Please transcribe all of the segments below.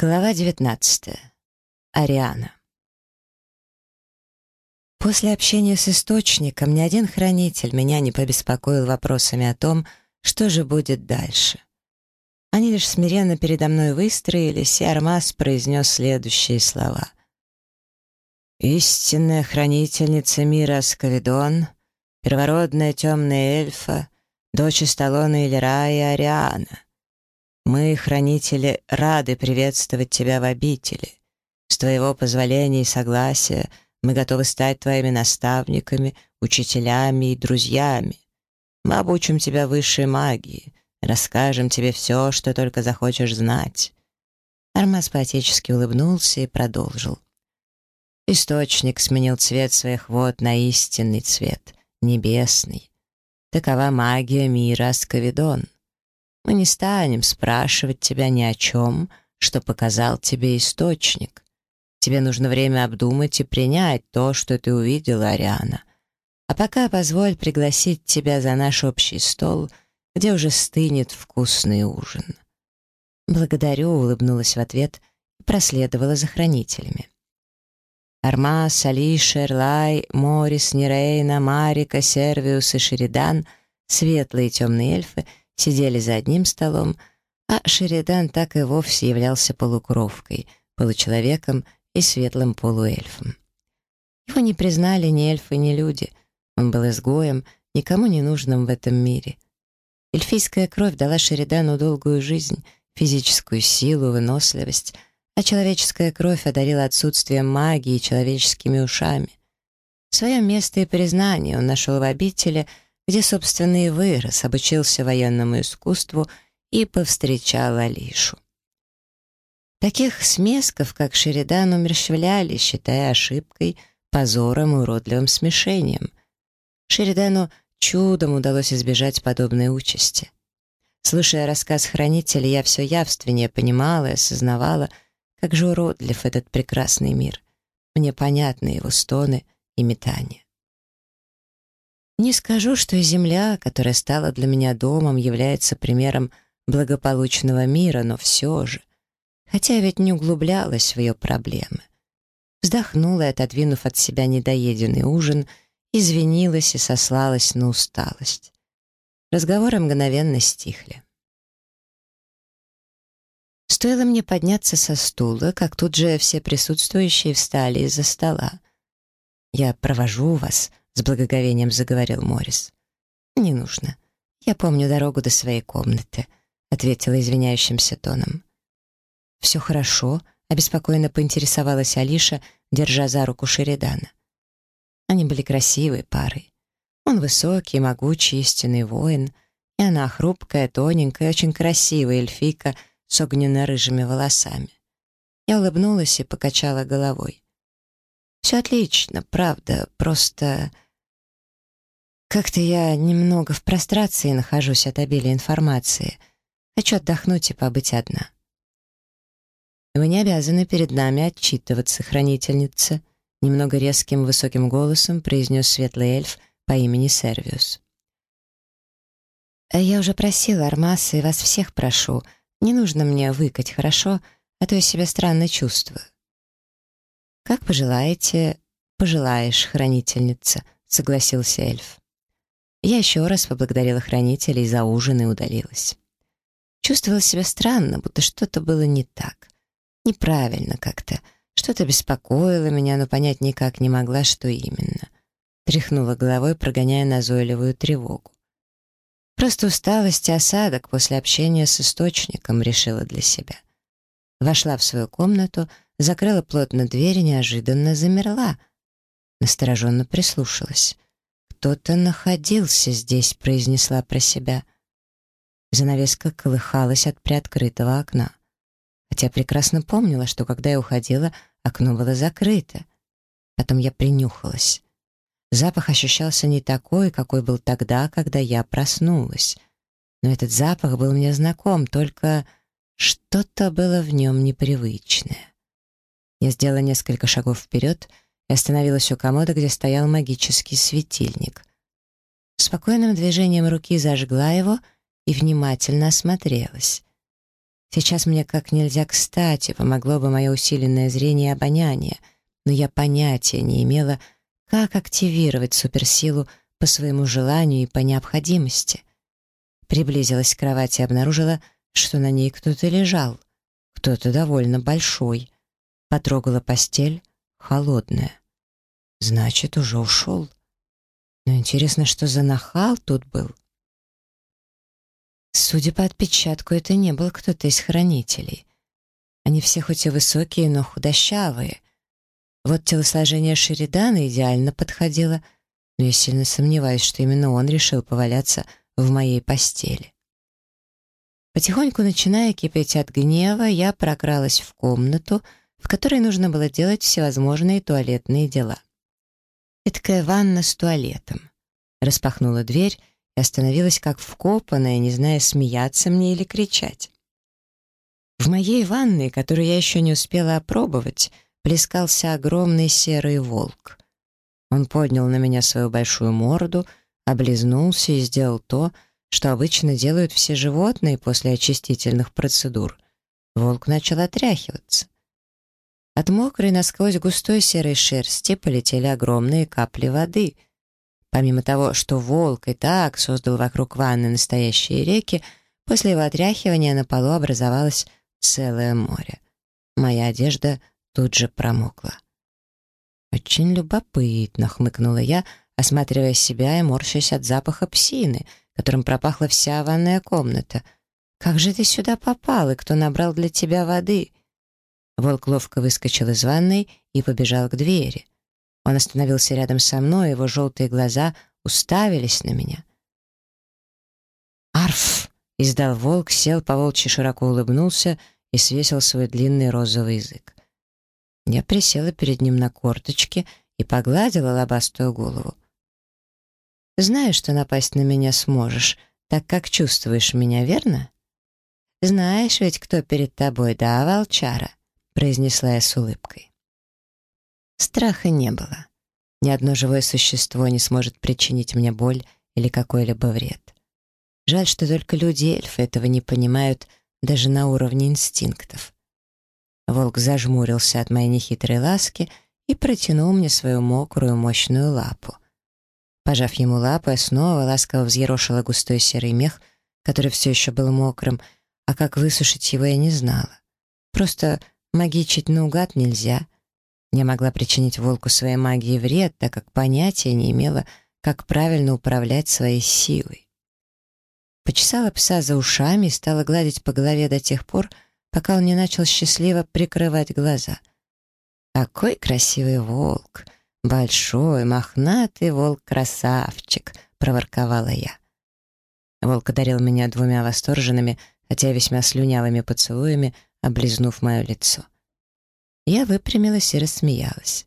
Глава 19. Ариана. После общения с Источником ни один хранитель меня не побеспокоил вопросами о том, что же будет дальше. Они лишь смиренно передо мной выстроились, и Армаз произнес следующие слова. «Истинная хранительница мира Скавидон, первородная темная эльфа, дочь Сталона Иллирая Ариана — мы, хранители, рады приветствовать тебя в обители. С твоего позволения и согласия мы готовы стать твоими наставниками, учителями и друзьями. Мы обучим тебя высшей магии, расскажем тебе все, что только захочешь знать». Армаз поотечески улыбнулся и продолжил. Источник сменил цвет своих вод на истинный цвет, небесный. Такова магия мира Асковидон — мы не станем спрашивать тебя ни о чем, что показал тебе источник. Тебе нужно время обдумать и принять то, что ты увидела, Ариана. А пока позволь пригласить тебя за наш общий стол, где уже стынет вкусный ужин». «Благодарю», — улыбнулась в ответ и проследовала за хранителями. Армас, Али, Шерлай, Морис, Нерейна, Марика, Сервиус и Шеридан, светлые и темные эльфы — сидели за одним столом, а Шеридан так и вовсе являлся полукровкой, получеловеком и светлым полуэльфом. Его не признали ни эльфы, ни люди. Он был изгоем, никому не нужным в этом мире. Эльфийская кровь дала Шеридану долгую жизнь, физическую силу, выносливость, а человеческая кровь одарила отсутствием магии человеческими ушами. Своё место и признание он нашел в обители — где, собственно, и вырос, обучился военному искусству и повстречал Алишу. Таких смесков, как Шеридан, умерщвляли, считая ошибкой, позором и уродливым смешением. Шеридану чудом удалось избежать подобной участи. Слушая рассказ хранителя, я все явственнее понимала и осознавала, как же уродлив этот прекрасный мир. Мне понятны его стоны и метания. Не скажу, что земля, которая стала для меня домом, является примером благополучного мира, но все же. Хотя ведь не углублялась в ее проблемы. Вздохнула и, отодвинув от себя недоеденный ужин, извинилась и сослалась на усталость. Разговоры мгновенно стихли. Стоило мне подняться со стула, как тут же все присутствующие встали из-за стола. «Я провожу вас», с благоговением заговорил Морис. «Не нужно. Я помню дорогу до своей комнаты», — ответила извиняющимся тоном. «Все хорошо», — обеспокоенно поинтересовалась Алиша, держа за руку Шеридана. Они были красивой парой. Он высокий, могучий, истинный воин, и она хрупкая, тоненькая, очень красивая эльфийка с огненно-рыжими волосами. Я улыбнулась и покачала головой. «Все отлично, правда, просто...» Как-то я немного в прострации нахожусь от обилия информации. Хочу отдохнуть и побыть одна. Вы не обязаны перед нами отчитываться, хранительница, немного резким высоким голосом произнес светлый эльф по имени Сервиус. «Я уже просила Армаса и вас всех прошу. Не нужно мне выкать, хорошо? А то я себя странно чувствую». «Как пожелаете, пожелаешь, хранительница», — согласился эльф. Я еще раз поблагодарила хранителей за ужин и удалилась. Чувствовала себя странно, будто что-то было не так. Неправильно как-то. Что-то беспокоило меня, но понять никак не могла, что именно. Тряхнула головой, прогоняя назойливую тревогу. Просто усталость и осадок после общения с источником решила для себя. Вошла в свою комнату, закрыла плотно дверь и неожиданно замерла. Настороженно прислушалась кто-то находился здесь», — произнесла про себя. Занавеска колыхалась от приоткрытого окна. Хотя прекрасно помнила, что когда я уходила, окно было закрыто. Потом я принюхалась. Запах ощущался не такой, какой был тогда, когда я проснулась. Но этот запах был мне знаком, только что-то было в нем непривычное. Я сделала несколько шагов вперед — и остановилась у комода, где стоял магический светильник. Спокойным движением руки зажгла его и внимательно осмотрелась. Сейчас мне как нельзя кстати помогло бы мое усиленное зрение и обоняние, но я понятия не имела, как активировать суперсилу по своему желанию и по необходимости. Приблизилась к кровати и обнаружила, что на ней кто-то лежал, кто-то довольно большой. Потрогала постель, холодная. Значит, уже ушел. Но интересно, что за нахал тут был? Судя по отпечатку, это не был кто-то из хранителей. Они все хоть и высокие, но худощавые. Вот телосложение Шеридана идеально подходило, но я сильно сомневаюсь, что именно он решил поваляться в моей постели. Потихоньку начиная кипеть от гнева, я прокралась в комнату, в которой нужно было делать всевозможные туалетные дела. Эткая ванна с туалетом. Распахнула дверь и остановилась как вкопанная, не зная, смеяться мне или кричать. В моей ванной, которую я еще не успела опробовать, плескался огромный серый волк. Он поднял на меня свою большую морду, облизнулся и сделал то, что обычно делают все животные после очистительных процедур. Волк начал отряхиваться. От мокрой насквозь густой серой шерсти полетели огромные капли воды. Помимо того, что волк и так создал вокруг ванны настоящие реки, после его отряхивания на полу образовалось целое море. Моя одежда тут же промокла. «Очень любопытно», — хмыкнула я, осматривая себя и морщась от запаха псины, которым пропахла вся ванная комната. «Как же ты сюда попал, и кто набрал для тебя воды?» Волк ловко выскочил из ванной и побежал к двери. Он остановился рядом со мной, его желтые глаза уставились на меня. «Арф!» — издал волк, сел по волчьи, широко улыбнулся и свесил свой длинный розовый язык. Я присела перед ним на корточки и погладила лобастую голову. «Знаю, что напасть на меня сможешь, так как чувствуешь меня, верно? Знаешь ведь, кто перед тобой, да, волчара?» произнесла я с улыбкой. Страха не было. Ни одно живое существо не сможет причинить мне боль или какой-либо вред. Жаль, что только люди и эльфы этого не понимают даже на уровне инстинктов. Волк зажмурился от моей нехитрой ласки и протянул мне свою мокрую мощную лапу. Пожав ему лапу, я снова ласково взъерошила густой серый мех, который все еще был мокрым, а как высушить его я не знала. Просто Магичить наугад нельзя. Не могла причинить волку своей магии вред, так как понятия не имела, как правильно управлять своей силой. Почесала пса за ушами и стала гладить по голове до тех пор, пока он не начал счастливо прикрывать глаза. «Какой красивый волк! Большой, мохнатый волк-красавчик!» — проворковала я. Волк одарил меня двумя восторженными, хотя весьма слюнявыми поцелуями — облизнув мое лицо. Я выпрямилась и рассмеялась.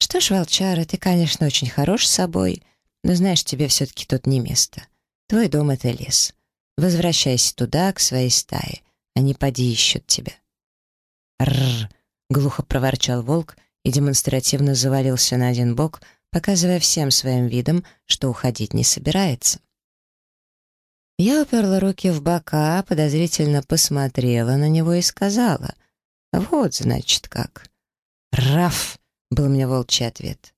«Что ж, волчара, ты, конечно, очень хорош с собой, но знаешь, тебе все-таки тут не место. Твой дом — это лес. Возвращайся туда, к своей стае. Они поди ищут тебя». «Рррр!» — глухо проворчал волк и демонстративно завалился на один бок, показывая всем своим видом, что уходить не собирается. Я уперла руки в бока, подозрительно посмотрела на него и сказала. «Вот, значит, как». «Раф!» — был мне волчий ответ.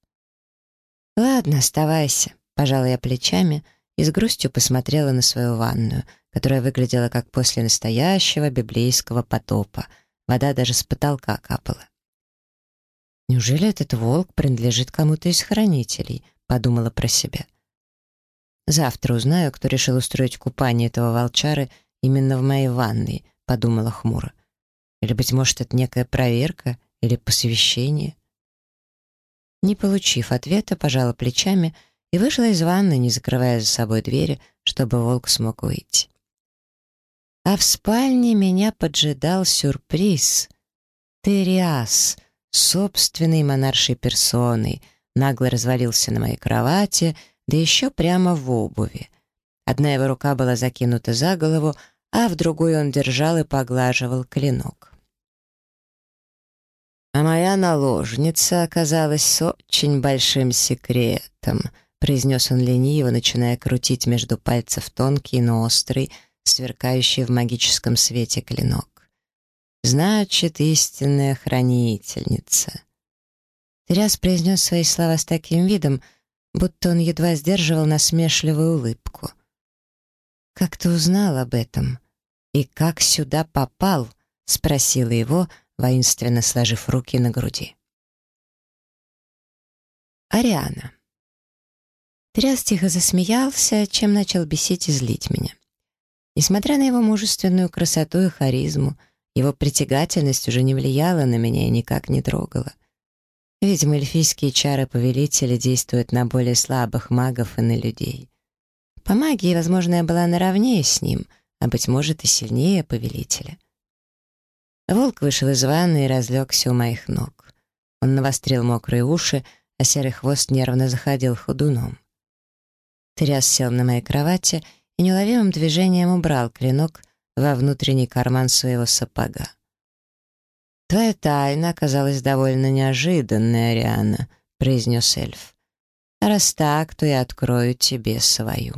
«Ладно, оставайся», — пожала я плечами и с грустью посмотрела на свою ванную, которая выглядела как после настоящего библейского потопа. Вода даже с потолка капала. «Неужели этот волк принадлежит кому-то из хранителей?» — подумала про себя. — «Завтра узнаю, кто решил устроить купание этого волчары именно в моей ванной», — подумала хмуро. «Или, быть может, это некая проверка или посвящение?» Не получив ответа, пожала плечами и вышла из ванны, не закрывая за собой двери, чтобы волк смог выйти. А в спальне меня поджидал сюрприз. Териас, собственной монаршей персоной, нагло развалился на моей кровати — да еще прямо в обуви. Одна его рука была закинута за голову, а в другой он держал и поглаживал клинок. «А моя наложница оказалась с очень большим секретом», произнес он лениво, начиная крутить между пальцев тонкий, но острый, сверкающий в магическом свете клинок. «Значит, истинная хранительница». Тряс произнес свои слова с таким видом, будто он едва сдерживал насмешливую улыбку. «Как ты узнал об этом? И как сюда попал?» — спросила его, воинственно сложив руки на груди. Ариана. Тряс тихо засмеялся, чем начал бесить и злить меня. Несмотря на его мужественную красоту и харизму, его притягательность уже не влияла на меня и никак не трогала. Видимо, эльфийские чары повелителя действуют на более слабых магов и на людей. По магии, возможно, я была наравне с ним, а, быть может, и сильнее повелителя. Волк вышел из ванны и разлегся у моих ног. Он навострил мокрые уши, а серый хвост нервно заходил ходуном. Тряс сел на моей кровати и неуловимым движением убрал клинок во внутренний карман своего сапога. «Твоя тайна оказалась довольно неожиданная, Ариана», — произнес эльф. «Раз так, то я открою тебе свою».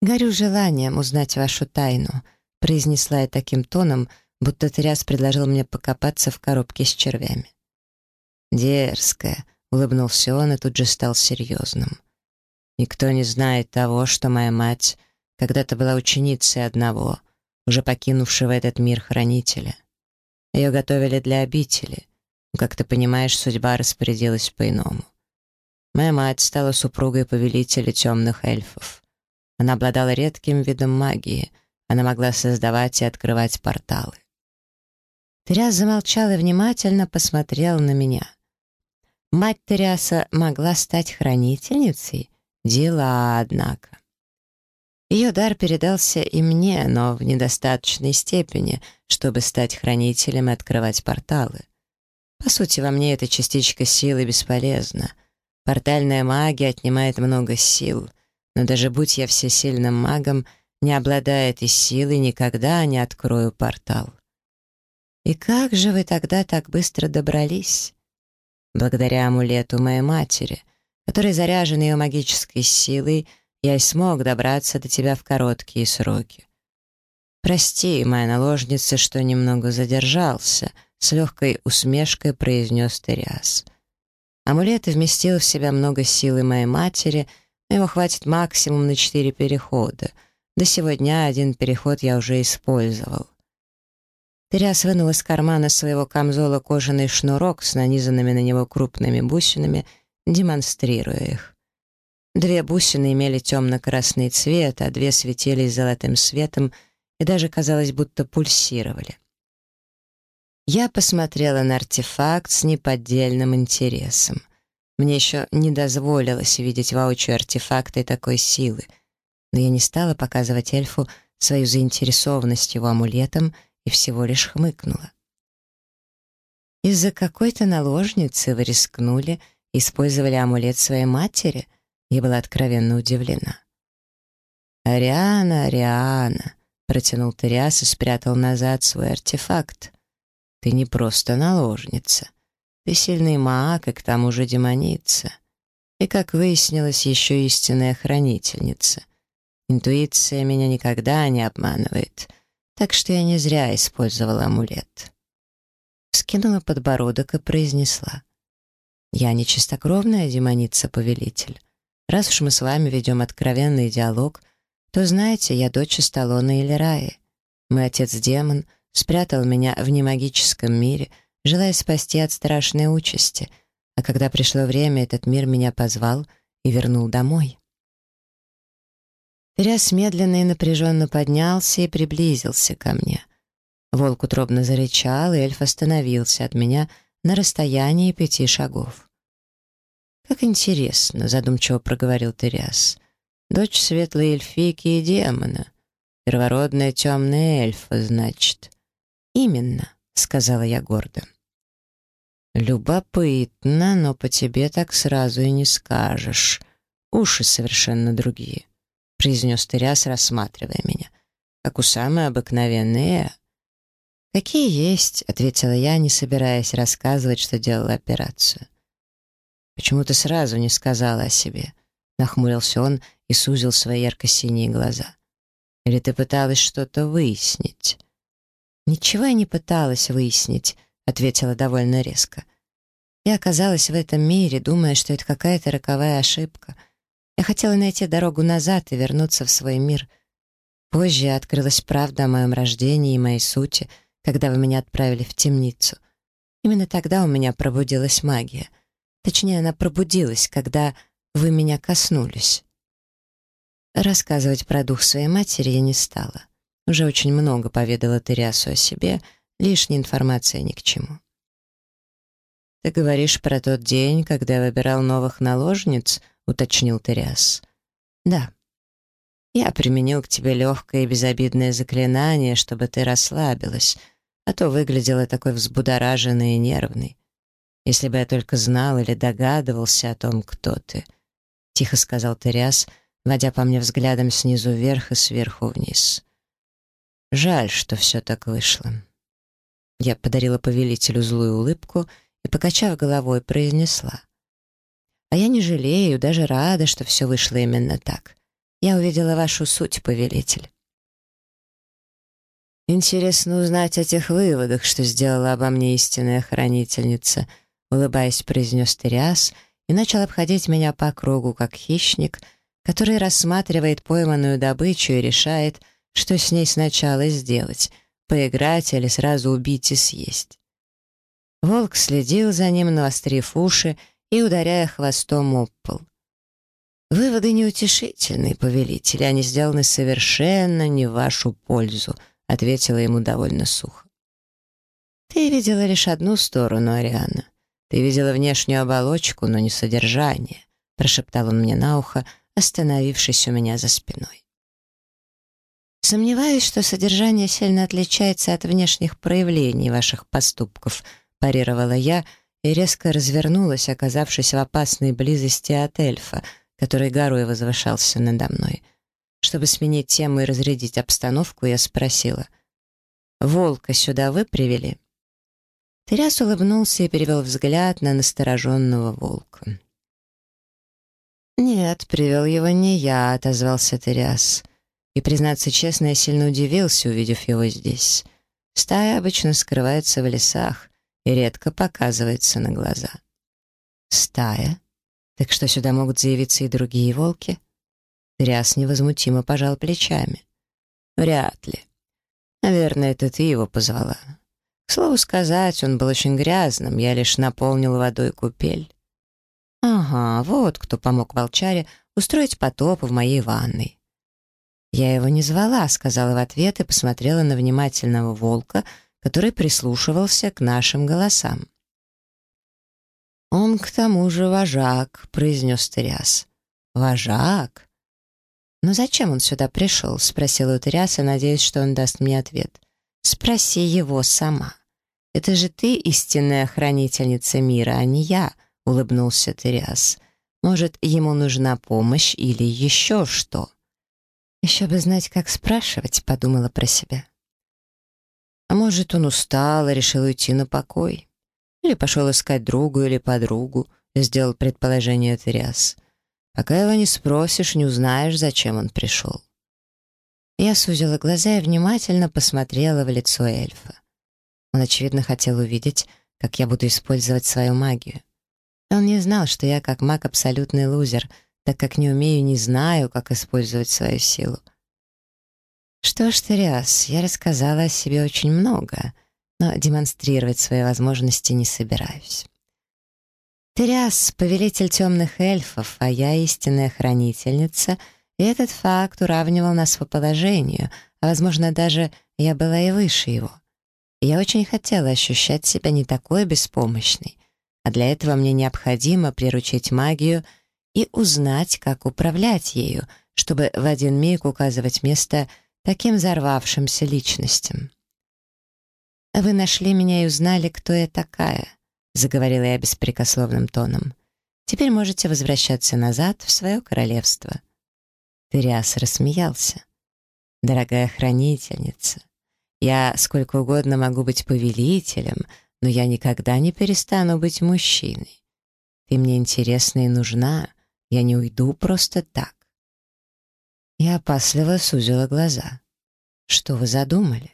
«Горю желанием узнать вашу тайну», — произнесла я таким тоном, будто Тряс предложил мне покопаться в коробке с червями. «Дерзкая», — улыбнулся он и тут же стал серьезным. «Никто не знает того, что моя мать когда-то была ученицей одного — уже покинувшего этот мир хранителя. Ее готовили для обители. Но, как ты понимаешь, судьба распорядилась по-иному. Моя мать стала супругой повелителя темных эльфов. Она обладала редким видом магии. Она могла создавать и открывать порталы. Теряс замолчал и внимательно посмотрел на меня. Мать Теряса могла стать хранительницей? Дела, однако. Ее дар передался и мне, но в недостаточной степени, чтобы стать хранителем и открывать порталы. По сути, во мне эта частичка силы бесполезна. Портальная магия отнимает много сил, но даже будь я всесильным магом, не обладая этой силой, никогда не открою портал. И как же вы тогда так быстро добрались? Благодаря амулету моей матери, который заряжен ее магической силой — я и смог добраться до тебя в короткие сроки. Прости, моя наложница, что немного задержался, с легкой усмешкой произнес Териас. Амулет вместил в себя много силы моей матери, но его хватит максимум на четыре перехода. До сегодня один переход я уже использовал. Теряс вынул из кармана своего камзола кожаный шнурок с нанизанными на него крупными бусинами, демонстрируя их. Две бусины имели темно-красный цвет, а две светились золотым светом и даже, казалось, будто пульсировали. Я посмотрела на артефакт с неподдельным интересом. Мне еще не дозволилось видеть воочию артефакты такой силы, но я не стала показывать эльфу свою заинтересованность его амулетом и всего лишь хмыкнула. «Из-за какой-то наложницы вы рискнули, использовали амулет своей матери?» Я была откровенно удивлена. «Ариана, Ариана!» — протянул Ториас и спрятал назад свой артефакт. «Ты не просто наложница. Ты сильный маг и к тому же демоница. И, как выяснилось, еще истинная хранительница. Интуиция меня никогда не обманывает, так что я не зря использовала амулет». Скинула подбородок и произнесла. «Я не чистокровная демоница-повелитель» Раз уж мы с вами ведем откровенный диалог, то знаете, я дочь Сталлоне или Раи. Мой отец-демон спрятал меня в немагическом мире, желая спасти от страшной участи, а когда пришло время, этот мир меня позвал и вернул домой. Ряс медленно и напряженно поднялся и приблизился ко мне. Волк утробно зарычал, и эльф остановился от меня на расстоянии пяти шагов. Как интересно, ну, задумчиво проговорил Теряс. Дочь светлой эльфийки и демона. Первородная темная эльфа, значит. Именно, сказала я гордо. Любопытно, но по тебе так сразу и не скажешь. Уши совершенно другие, произнес Теряс, рассматривая меня. Как у самой обыкновенные. Какие есть, ответила я, не собираясь рассказывать, что делала операцию. Почему ты сразу не сказала о себе. Нахмурился он и сузил свои ярко-синие глаза. Или ты пыталась что-то выяснить? Ничего я не пыталась выяснить, ответила довольно резко. Я оказалась в этом мире, думая, что это какая-то роковая ошибка. Я хотела найти дорогу назад и вернуться в свой мир. Позже открылась правда о моем рождении и моей сути, когда вы меня отправили в темницу. Именно тогда у меня пробудилась магия — Точнее, она пробудилась, когда вы меня коснулись. Рассказывать про дух своей матери я не стала. Уже очень много поведала Териасу о себе, лишняя информация ни к чему. «Ты говоришь про тот день, когда я выбирал новых наложниц?» — уточнил Териас. «Да. Я применил к тебе легкое и безобидное заклинание, чтобы ты расслабилась, а то выглядела такой взбудораженной и нервной если бы я только знал или догадывался о том, кто ты», — тихо сказал Теряс, водя по мне взглядом снизу вверх и сверху вниз. «Жаль, что все так вышло». Я подарила повелителю злую улыбку и, покачав головой, произнесла. «А я не жалею, даже рада, что все вышло именно так. Я увидела вашу суть, повелитель». «Интересно узнать о тех выводах, что сделала обо мне истинная хранительница», улыбаясь, произнес Триас и начал обходить меня по кругу, как хищник, который рассматривает пойманную добычу и решает, что с ней сначала сделать — поиграть или сразу убить и съесть. Волк следил за ним, навострив уши и ударяя хвостом об пол. «Выводы неутешительные, повелитель, они сделаны совершенно не в вашу пользу», — ответила ему довольно сухо. «Ты видела лишь одну сторону Ариана. Ты видела внешнюю оболочку, но не содержание», — прошептал он мне на ухо, остановившись у меня за спиной. «Сомневаюсь, что содержание сильно отличается от внешних проявлений ваших поступков», — парировала я и резко развернулась, оказавшись в опасной близости от эльфа, который горой возвышался надо мной. Чтобы сменить тему и разрядить обстановку, я спросила, «Волка сюда вы привели?» Тряс улыбнулся и перевел взгляд на настороженного волка. «Нет, привел его не я», — отозвался Тряс, И, признаться честно, я сильно удивился, увидев его здесь. Стая обычно скрывается в лесах и редко показывается на глаза. «Стая? Так что сюда могут заявиться и другие волки?» Тряс невозмутимо пожал плечами. «Вряд ли. Наверное, это ты его позвала. Слову сказать, он был очень грязным, я лишь наполнил водой купель. Ага, вот кто помог волчаре устроить потоп в моей ванной. «Я его не звала», — сказала в ответ и посмотрела на внимательного волка, который прислушивался к нашим голосам. «Он к тому же вожак», — произнес Тыряс. «Вожак?» «Но зачем он сюда пришел?» — спросила у Тыряса, надеясь, что он даст мне ответ. «Спроси его сама». «Это же ты истинная хранительница мира, а не я», — улыбнулся Теряс. «Может, ему нужна помощь или еще что?» «Еще бы знать, как спрашивать», — подумала про себя. «А может, он устал и решил уйти на покой? Или пошел искать другу или подругу?» — сделал предположение Теряс. «Пока его не спросишь, не узнаешь, зачем он пришел». Я сузила глаза и внимательно посмотрела в лицо эльфа. Он, очевидно, хотел увидеть, как я буду использовать свою магию. Он не знал, что я как маг абсолютный лузер, так как не умею, и не знаю, как использовать свою силу. Что ж, Тариас, я рассказала о себе очень много, но демонстрировать свои возможности не собираюсь. Тариас — повелитель темных эльфов, а я истинная хранительница, и этот факт уравнивал нас по положению, а, возможно, даже я была и выше его. Я очень хотела ощущать себя не такой беспомощной, а для этого мне необходимо приручить магию и узнать, как управлять ею, чтобы в один миг указывать место таким взорвавшимся личностям. «Вы нашли меня и узнали, кто я такая», — заговорила я беспрекословным тоном. «Теперь можете возвращаться назад в свое королевство». Тыриас рассмеялся. «Дорогая хранительница, я сколько угодно могу быть повелителем, но я никогда не перестану быть мужчиной. Ты мне интересна и нужна, я не уйду просто так. Я опасливо сузила глаза. Что вы задумали?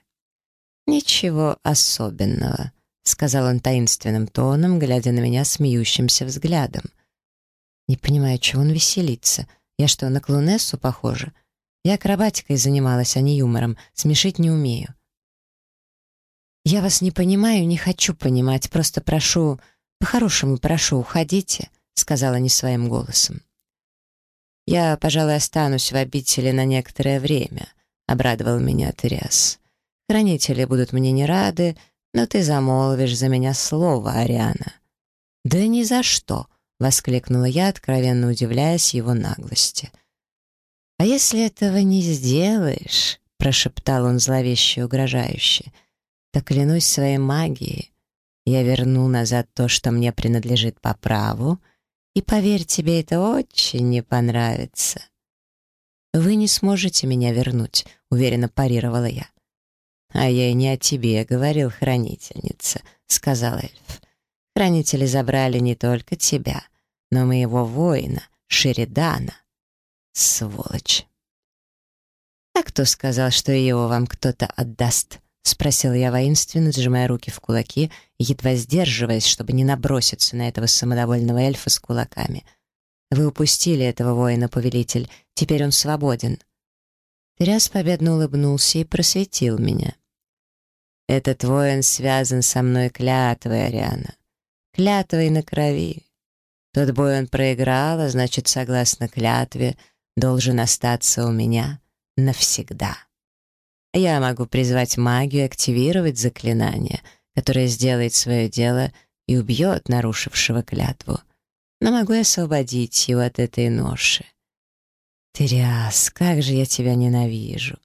Ничего особенного, сказал он таинственным тоном, глядя на меня смеющимся взглядом. Не понимаю, чего он веселится. Я что, на клоунессу похожа? Я акробатикой занималась, а не юмором. Смешить не умею. «Я вас не понимаю, не хочу понимать, просто прошу, по-хорошему прошу, уходите», сказала не своим голосом. «Я, пожалуй, останусь в обители на некоторое время», обрадовал меня Триас. «Хранители будут мне не рады, но ты замолвишь за меня слово, Ариана». «Да ни за что!» — воскликнула я, откровенно удивляясь его наглости. «А если этого не сделаешь?» — прошептал он зловеще угрожающе — да клянусь своей магией, я верну назад то, что мне принадлежит по праву, и, поверь, тебе это очень не понравится. «Вы не сможете меня вернуть», — уверенно парировала я. «А я и не о тебе говорил, хранительница», — сказал эльф. «Хранители забрали не только тебя, но моего воина, Шеридана. Сволочь!» «А кто сказал, что его вам кто-то отдаст?» спросил я воинственно, сжимая руки в кулаки, едва сдерживаясь, чтобы не наброситься на этого самодовольного эльфа с кулаками. «Вы упустили этого воина, повелитель. Теперь он свободен». Тряс победно улыбнулся и просветил меня. «Этот воин связан со мной клятвой, Ариана. Клятвой на крови. Тот бой он проиграл, а значит, согласно клятве, должен остаться у меня навсегда». Я могу призвать магию, активировать заклинание, которое сделает свое дело и убьет нарушившего клятву. Но могу я освободить его от этой ноши. Триас, как же я тебя ненавижу.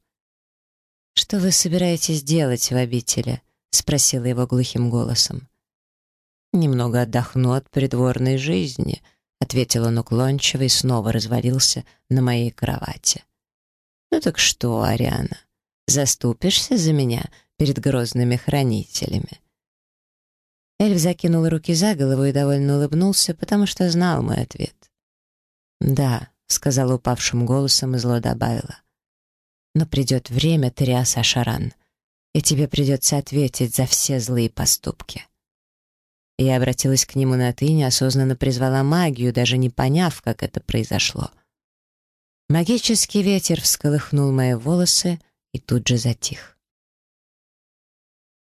«Что вы собираетесь делать в обители?» — спросила его глухим голосом. «Немного отдохну от придворной жизни», — ответил он уклончиво и снова развалился на моей кровати. «Ну так что, Ариана, Заступишься за меня перед грозными хранителями». Эльф закинул руки за голову и довольно улыбнулся, потому что знал мой ответ. «Да», — сказала упавшим голосом и зло добавила. «Но придет время, Триас Ашаран, и тебе придется ответить за все злые поступки». Я обратилась к нему на «ты» и неосознанно призвала магию, даже не поняв, как это произошло. Магический ветер всколыхнул мои волосы — и тут же затих.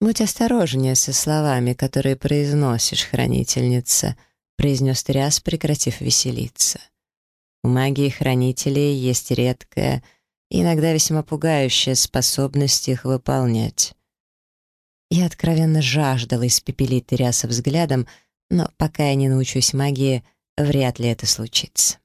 «Будь осторожнее со словами, которые произносишь, хранительница», произнес Тряс, прекратив веселиться. «У магии хранителей есть редкая и иногда весьма пугающая способность их выполнять». Я откровенно жаждала испепелить Тряса взглядом, но пока я не научусь магии, вряд ли это случится.